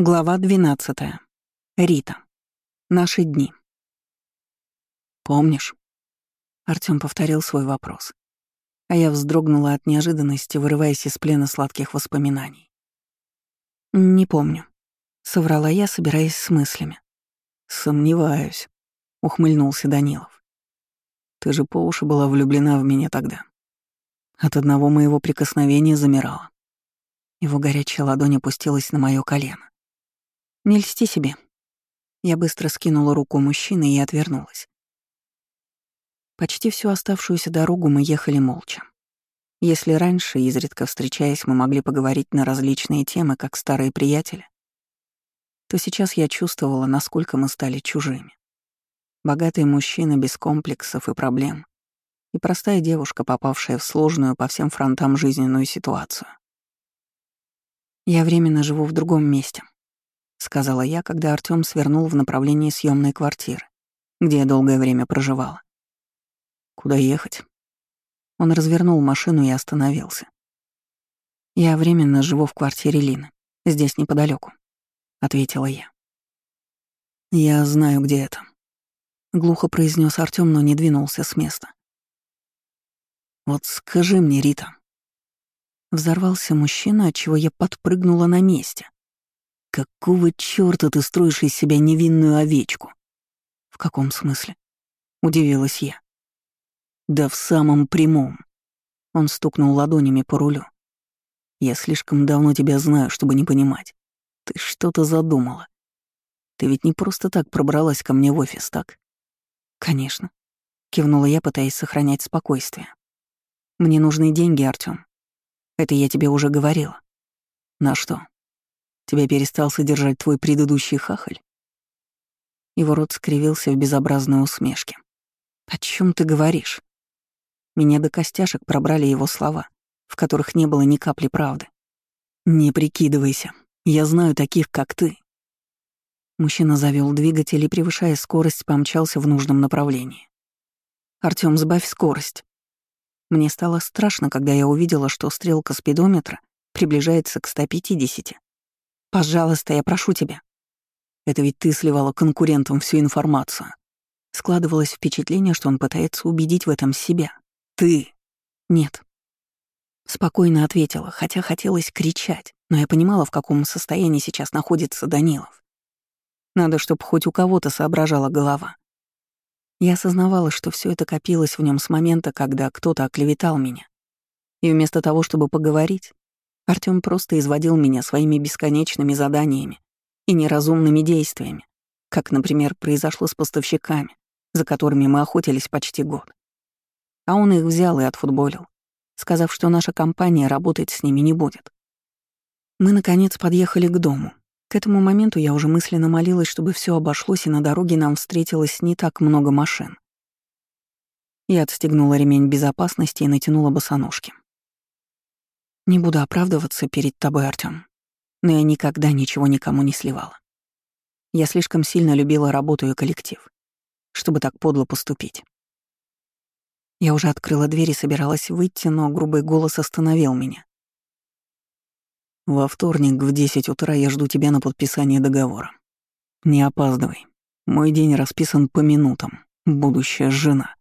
Глава 12. Рита. Наши дни. «Помнишь?» Артём повторил свой вопрос. А я вздрогнула от неожиданности, вырываясь из плена сладких воспоминаний. «Не помню», — соврала я, собираясь с мыслями. «Сомневаюсь», — ухмыльнулся Данилов. «Ты же по уши была влюблена в меня тогда. От одного моего прикосновения замирала». Его горячая ладонь опустилась на моё колено. Не льсти себе. Я быстро скинула руку мужчины и отвернулась. Почти всю оставшуюся дорогу мы ехали молча. Если раньше, изредка встречаясь, мы могли поговорить на различные темы, как старые приятели, то сейчас я чувствовала, насколько мы стали чужими. Богатый мужчина без комплексов и проблем, и простая девушка, попавшая в сложную по всем фронтам жизненную ситуацию. Я временно живу в другом месте, — сказала я, когда Артём свернул в направлении съемной квартиры, где я долгое время проживала. «Куда ехать?» Он развернул машину и остановился. «Я временно живу в квартире Лины, здесь неподалеку, ответила я. «Я знаю, где это», — глухо произнес Артём, но не двинулся с места. «Вот скажи мне, Рита». Взорвался мужчина, от чего я подпрыгнула на месте. «Какого чёрта ты строишь из себя невинную овечку?» «В каком смысле?» — удивилась я. «Да в самом прямом». Он стукнул ладонями по рулю. «Я слишком давно тебя знаю, чтобы не понимать. Ты что-то задумала. Ты ведь не просто так пробралась ко мне в офис, так?» «Конечно», — кивнула я, пытаясь сохранять спокойствие. «Мне нужны деньги, Артём. Это я тебе уже говорила». «На что?» Тебя перестал содержать твой предыдущий хахаль?» Его рот скривился в безобразной усмешке. «О чем ты говоришь?» Меня до костяшек пробрали его слова, в которых не было ни капли правды. «Не прикидывайся. Я знаю таких, как ты». Мужчина завел двигатель и, превышая скорость, помчался в нужном направлении. Артём, сбавь скорость. Мне стало страшно, когда я увидела, что стрелка спидометра приближается к 150. Пожалуйста, я прошу тебя. Это ведь ты сливала конкурентам всю информацию. Складывалось впечатление, что он пытается убедить в этом себя. Ты. Нет. Спокойно ответила, хотя хотелось кричать, но я понимала, в каком состоянии сейчас находится Данилов. Надо, чтобы хоть у кого-то соображала голова. Я осознавала, что все это копилось в нем с момента, когда кто-то оклеветал меня. И вместо того, чтобы поговорить, Артём просто изводил меня своими бесконечными заданиями и неразумными действиями, как, например, произошло с поставщиками, за которыми мы охотились почти год. А он их взял и отфутболил, сказав, что наша компания работать с ними не будет. Мы, наконец, подъехали к дому. К этому моменту я уже мысленно молилась, чтобы все обошлось, и на дороге нам встретилось не так много машин. Я отстегнула ремень безопасности и натянула босоножки. Не буду оправдываться перед тобой, Артём, но я никогда ничего никому не сливала. Я слишком сильно любила работу и коллектив, чтобы так подло поступить. Я уже открыла дверь и собиралась выйти, но грубый голос остановил меня. «Во вторник в 10 утра я жду тебя на подписание договора. Не опаздывай. Мой день расписан по минутам. Будущая жена»,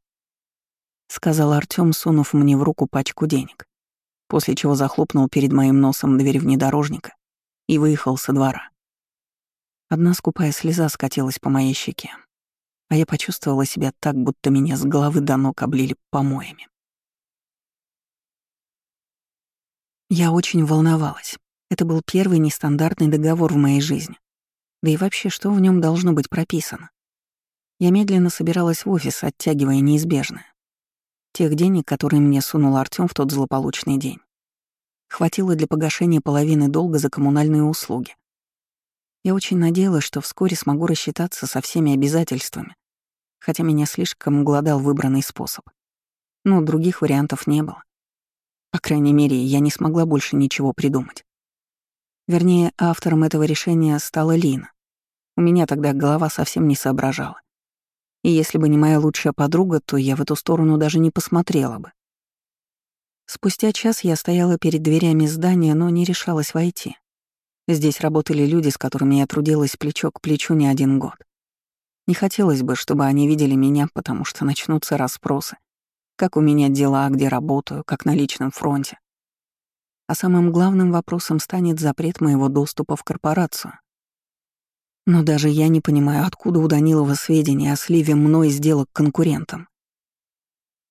— сказал Артём, сунув мне в руку пачку денег после чего захлопнул перед моим носом дверь внедорожника и выехал со двора. Одна скупая слеза скатилась по моей щеке, а я почувствовала себя так, будто меня с головы до ног облили помоями. Я очень волновалась. Это был первый нестандартный договор в моей жизни. Да и вообще, что в нем должно быть прописано? Я медленно собиралась в офис, оттягивая неизбежное. Тех денег, которые мне сунул Артём в тот злополучный день. Хватило для погашения половины долга за коммунальные услуги. Я очень надеялась, что вскоре смогу рассчитаться со всеми обязательствами, хотя меня слишком гладал выбранный способ. Но других вариантов не было. По крайней мере, я не смогла больше ничего придумать. Вернее, автором этого решения стала Лина. У меня тогда голова совсем не соображала. И если бы не моя лучшая подруга, то я в эту сторону даже не посмотрела бы. Спустя час я стояла перед дверями здания, но не решалась войти. Здесь работали люди, с которыми я трудилась плечо к плечу не один год. Не хотелось бы, чтобы они видели меня, потому что начнутся расспросы. Как у меня дела, где работаю, как на личном фронте. А самым главным вопросом станет запрет моего доступа в корпорацию. Но даже я не понимаю, откуда у Данилова сведения о сливе мной сделок конкурентам.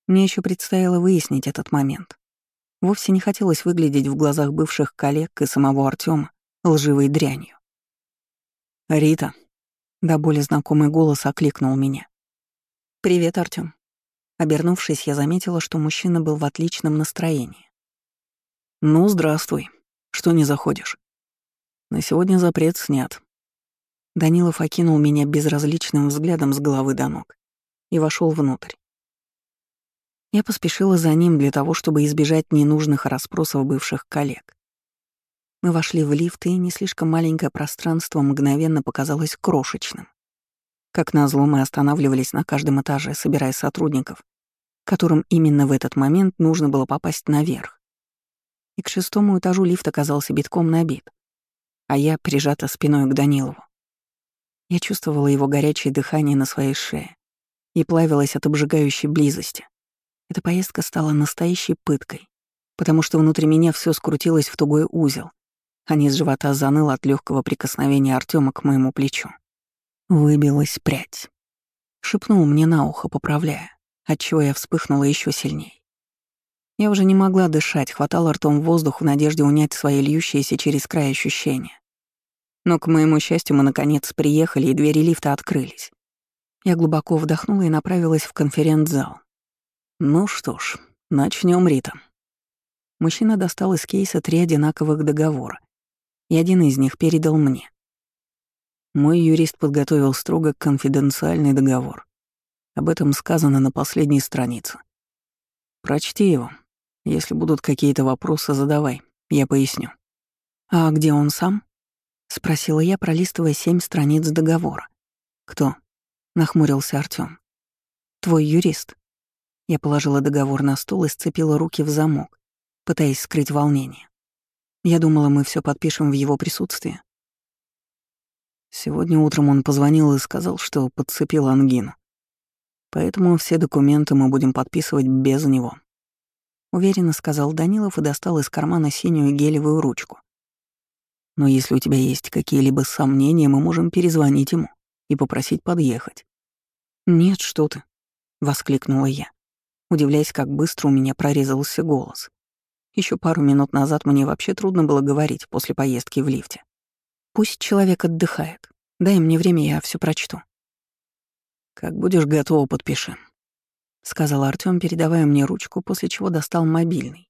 Мне еще предстояло выяснить этот момент. Вовсе не хотелось выглядеть в глазах бывших коллег и самого Артема лживой дрянью. «Рита», — до боли знакомый голос окликнул меня. «Привет, Артём». Обернувшись, я заметила, что мужчина был в отличном настроении. «Ну, здравствуй. Что не заходишь?» «На сегодня запрет снят». Данилов окинул меня безразличным взглядом с головы до ног и вошел внутрь. Я поспешила за ним для того, чтобы избежать ненужных расспросов бывших коллег. Мы вошли в лифт, и не слишком маленькое пространство мгновенно показалось крошечным. Как назло, мы останавливались на каждом этаже, собирая сотрудников, которым именно в этот момент нужно было попасть наверх. И к шестому этажу лифт оказался битком набит, а я прижата спиной к Данилову. Я чувствовала его горячее дыхание на своей шее и плавилась от обжигающей близости. Эта поездка стала настоящей пыткой, потому что внутри меня все скрутилось в тугой узел, а низ живота заныл от легкого прикосновения Артема к моему плечу. Выбилась прядь. Шепнул мне на ухо, поправляя, отчего я вспыхнула еще сильней. Я уже не могла дышать, хватала ртом воздух в надежде унять свои льющиеся через край ощущения. Но, к моему счастью, мы наконец приехали, и двери лифта открылись. Я глубоко вдохнула и направилась в конференц-зал. Ну что ж, начнем, Рита. Мужчина достал из кейса три одинаковых договора, и один из них передал мне. Мой юрист подготовил строго конфиденциальный договор. Об этом сказано на последней странице. Прочти его. Если будут какие-то вопросы, задавай, я поясню. «А где он сам?» — спросила я, пролистывая семь страниц договора. «Кто?» — нахмурился Артём. «Твой юрист». Я положила договор на стол и сцепила руки в замок, пытаясь скрыть волнение. Я думала, мы все подпишем в его присутствии. Сегодня утром он позвонил и сказал, что подцепил ангину. Поэтому все документы мы будем подписывать без него. Уверенно сказал Данилов и достал из кармана синюю гелевую ручку. Но если у тебя есть какие-либо сомнения, мы можем перезвонить ему и попросить подъехать. «Нет, что ты», — воскликнула я удивляясь, как быстро у меня прорезался голос. Еще пару минут назад мне вообще трудно было говорить после поездки в лифте. Пусть человек отдыхает. Дай мне время, я все прочту. Как будешь готова, подпиши, сказал Артём, передавая мне ручку, после чего достал мобильный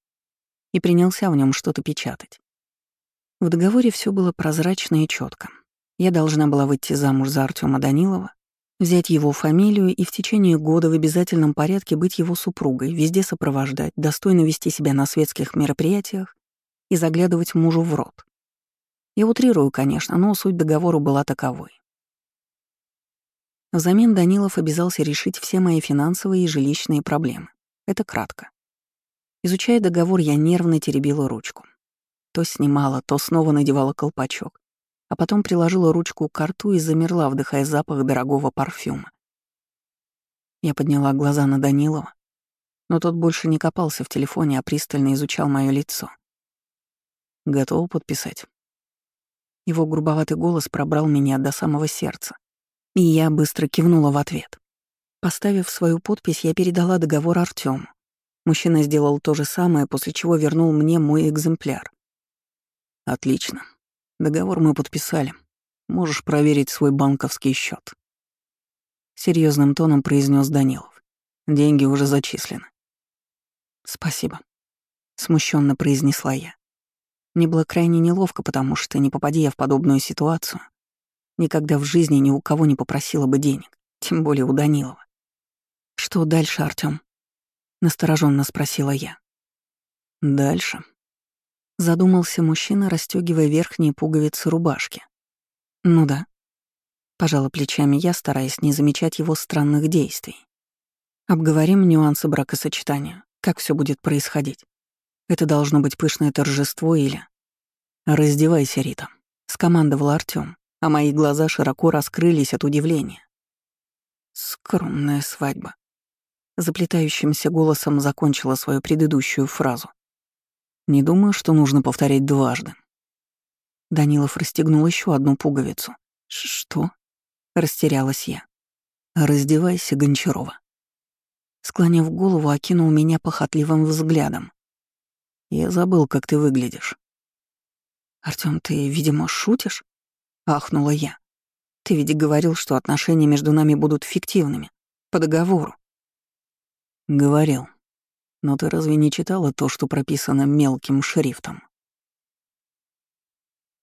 и принялся в нем что-то печатать. В договоре все было прозрачно и четко. Я должна была выйти замуж за Артема Данилова, взять его фамилию и в течение года в обязательном порядке быть его супругой, везде сопровождать, достойно вести себя на светских мероприятиях и заглядывать мужу в рот. Я утрирую, конечно, но суть договора была таковой. Взамен Данилов обязался решить все мои финансовые и жилищные проблемы. Это кратко. Изучая договор, я нервно теребила ручку. То снимала, то снова надевала колпачок а потом приложила ручку к рту и замерла, вдыхая запах дорогого парфюма. Я подняла глаза на Данилова, но тот больше не копался в телефоне, а пристально изучал мое лицо. Готов подписать?» Его грубоватый голос пробрал меня до самого сердца, и я быстро кивнула в ответ. Поставив свою подпись, я передала договор Артёму. Мужчина сделал то же самое, после чего вернул мне мой экземпляр. «Отлично. Договор мы подписали. Можешь проверить свой банковский счет. Серьезным тоном произнес Данилов. Деньги уже зачислены. Спасибо. Смущенно произнесла я. Мне было крайне неловко, потому что, не попадя я в подобную ситуацию, никогда в жизни ни у кого не попросила бы денег, тем более у Данилова. «Что дальше, Артём?» — настороженно спросила я. «Дальше», Задумался мужчина, расстегивая верхние пуговицы рубашки. Ну да. Пожала плечами я, стараясь не замечать его странных действий. Обговорим нюансы бракосочетания, как все будет происходить. Это должно быть пышное торжество или... Раздевайся, Рита. скомандовал Артём, а мои глаза широко раскрылись от удивления. Скромная свадьба. Заплетающимся голосом закончила свою предыдущую фразу. Не думаю, что нужно повторять дважды. Данилов расстегнул еще одну пуговицу. «Что?» — растерялась я. «Раздевайся, Гончарова». Склонив голову, окинул меня похотливым взглядом. «Я забыл, как ты выглядишь». «Артём, ты, видимо, шутишь?» — ахнула я. «Ты ведь говорил, что отношения между нами будут фиктивными, по договору». «Говорил. Но ты разве не читала то, что прописано мелким шрифтом?»